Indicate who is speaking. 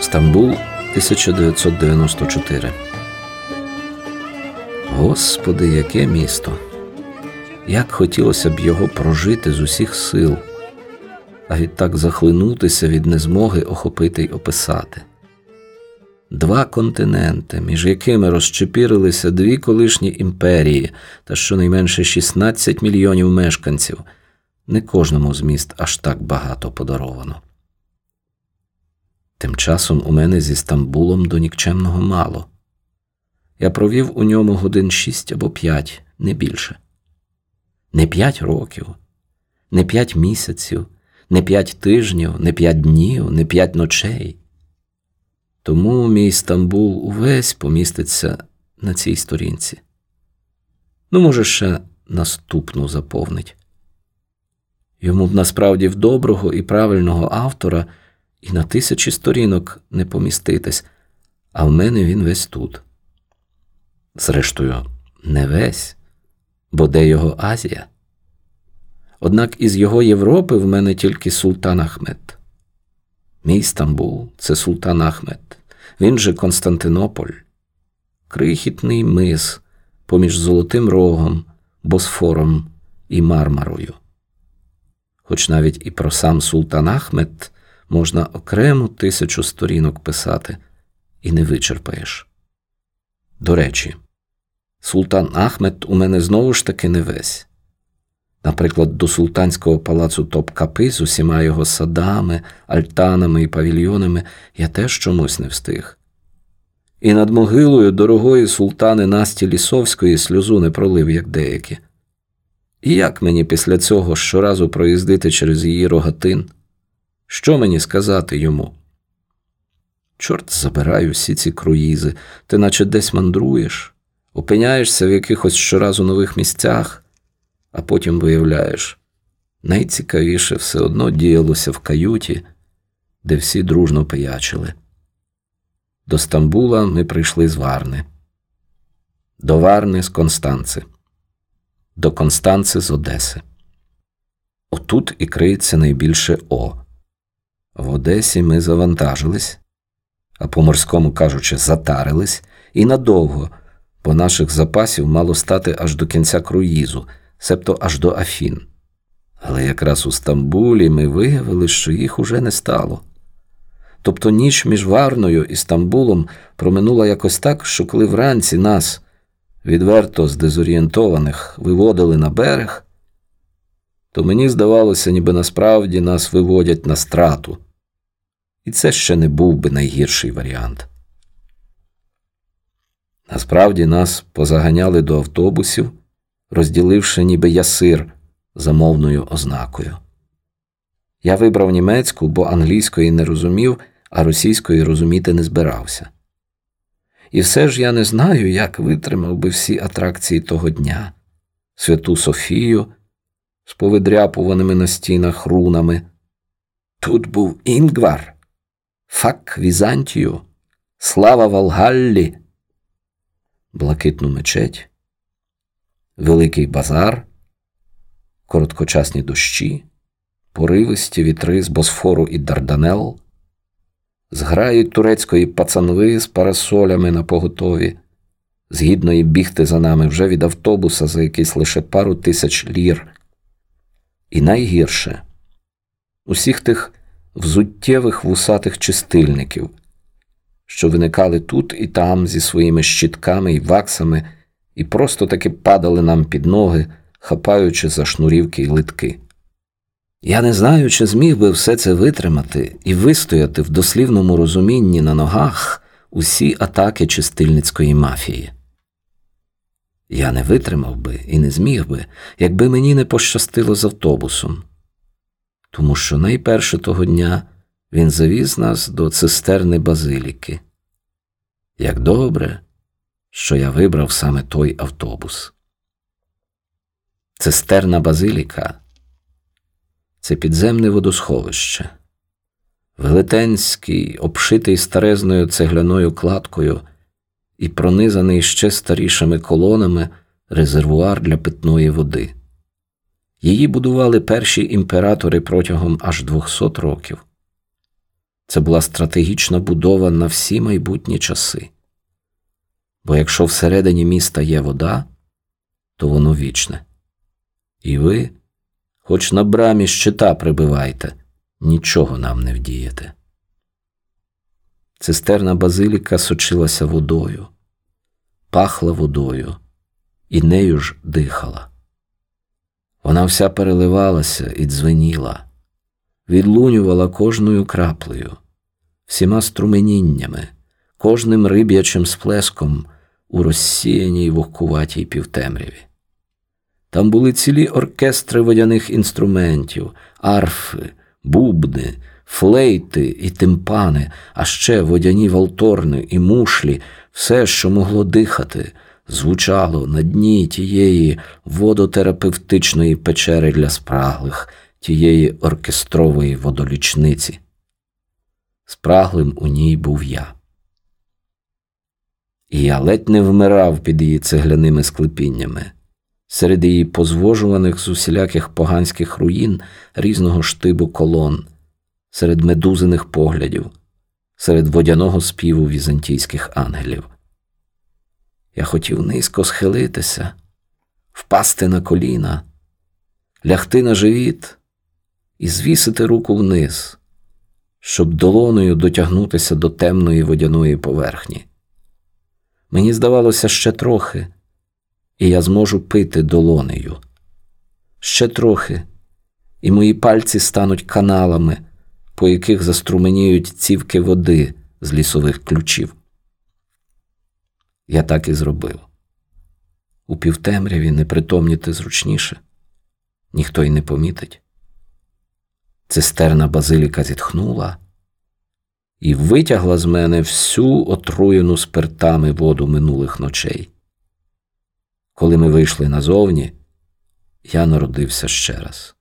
Speaker 1: Стамбул 1994. Господи, яке місто! Як хотілося б його прожити з усіх сил, а відтак захлинутися від незмоги охопити й описати. Два континенти, між якими розчепірилися дві колишні імперії та щонайменше 16 мільйонів мешканців, не кожному з міст аж так багато подаровано. Тим часом у мене зі Стамбулом до нікчемного мало. Я провів у ньому годин шість або п'ять, не більше. Не п'ять років, не п'ять місяців, не п'ять тижнів, не п'ять днів, не п'ять ночей. Тому мій Стамбул увесь поміститься на цій сторінці. Ну, може, ще наступну заповнить. Йому б насправді в доброго і правильного автора і на тисячі сторінок не поміститись, а в мене він весь тут. Зрештою, не весь, бо де його Азія? Однак із його Європи в мене тільки Султан Ахмед. Мій Стамбул це Султан Ахмед, він же Константинополь, крихітний мис поміж Золотим Рогом, Босфором і Мармарою. Хоч навіть і про сам Султан Ахмед можна окрему тисячу сторінок писати і не вичерпаєш. До речі, Султан Ахмед у мене знову ж таки не весь. Наприклад, до султанського палацу Топкапи з усіма його садами, альтанами і павільйонами я теж чомусь не встиг. І над могилою дорогої султани Насті Лісовської сльозу не пролив, як деякі. І як мені після цього щоразу проїздити через її рогатин? Що мені сказати йому? Чорт забирай усі ці круїзи, ти наче десь мандруєш, опиняєшся в якихось щоразу нових місцях, а потім виявляєш, найцікавіше все одно діялося в каюті, де всі дружно пиячили. До Стамбула ми прийшли з Варни, до Варни з Констанци, до Констанци з Одеси. Отут і криється найбільше О. В Одесі ми завантажились, а по морському кажучи, затарились, і надовго, бо наших запасів мало стати аж до кінця круїзу, себто аж до Афін. Але якраз у Стамбулі ми виявили, що їх уже не стало. Тобто ніч між Варною і Стамбулом проминула якось так, що коли вранці нас, відверто здезорієнтованих, виводили на берег, то мені здавалося, ніби насправді нас виводять на страту. І це ще не був би найгірший варіант. Насправді нас позаганяли до автобусів, розділивши ніби ясир за мовною ознакою. Я вибрав німецьку, бо англійської не розумів, а російської розуміти не збирався. І все ж я не знаю, як витримав би всі атракції того дня Святу Софію з повидряпуваними на стінах рунами. Тут був Інгвар, Fuck Візантію, Слава Валгаллі, Блакитну мечеть, Великий базар, короткочасні дощі, поривисті вітри з Босфору і Дарданел, зграють турецької пацанви з парасолями на поготові, згідними бігти за нами вже від автобуса за якісь лише пару тисяч лір. І найгірше усіх тих взуттєвих вусатих чистильників, що виникали тут і там зі своїми щітками і ваксами, і просто таки падали нам під ноги, хапаючи за шнурівки й литки. Я не знаю, чи зміг би все це витримати і вистояти в дослівному розумінні на ногах усі атаки чистильницької мафії. Я не витримав би і не зміг би, якби мені не пощастило з автобусом, тому що найперше того дня він завіз нас до цистерни Базиліки. Як добре, що я вибрав саме той автобус. Цистерна Базиліка це підземне водосховище, велетенський, обшитий старезною цегляною кладкою і пронизаний ще старішими колонами резервуар для питної води. Її будували перші імператори протягом аж 200 років. Це була стратегічна будова на всі майбутні часи. Бо якщо всередині міста є вода, то воно вічне. І ви, хоч на брамі щита прибивайте, нічого нам не вдієте. Цистерна базиліка сочилася водою, пахла водою, і нею ж дихала. Вона вся переливалася і дзвеніла, відлунювала кожною краплею, всіма струменіннями, кожним риб'ячим сплеском у розсіяній вогкуватій півтемряві. Там були цілі оркестри водяних інструментів, арфи, бубни, флейти і тимпани, а ще водяні валторни і мушлі, все, що могло дихати, звучало на дні тієї водотерапевтичної печери для спраглих, тієї оркестрової водолічниці. Спраглим у ній був я. І я ледь не вмирав під її цегляними склепіннями, серед її позвожуваних з усіляких поганських руїн різного штибу колон, серед медузиних поглядів, серед водяного співу візантійських ангелів. Я хотів низько схилитися, впасти на коліна, лягти на живіт і звісити руку вниз, щоб долоною дотягнутися до темної водяної поверхні. Мені здавалося ще трохи, і я зможу пити долонею. Ще трохи, і мої пальці стануть каналами, по яких заструменіють цівки води з лісових ключів. Я так і зробив. У півтемряві непритомніти зручніше, ніхто й не помітить. Цистерна базиліка зітхнула і витягла з мене всю отруєну спиртами воду минулих ночей. Коли ми вийшли назовні, я народився ще раз.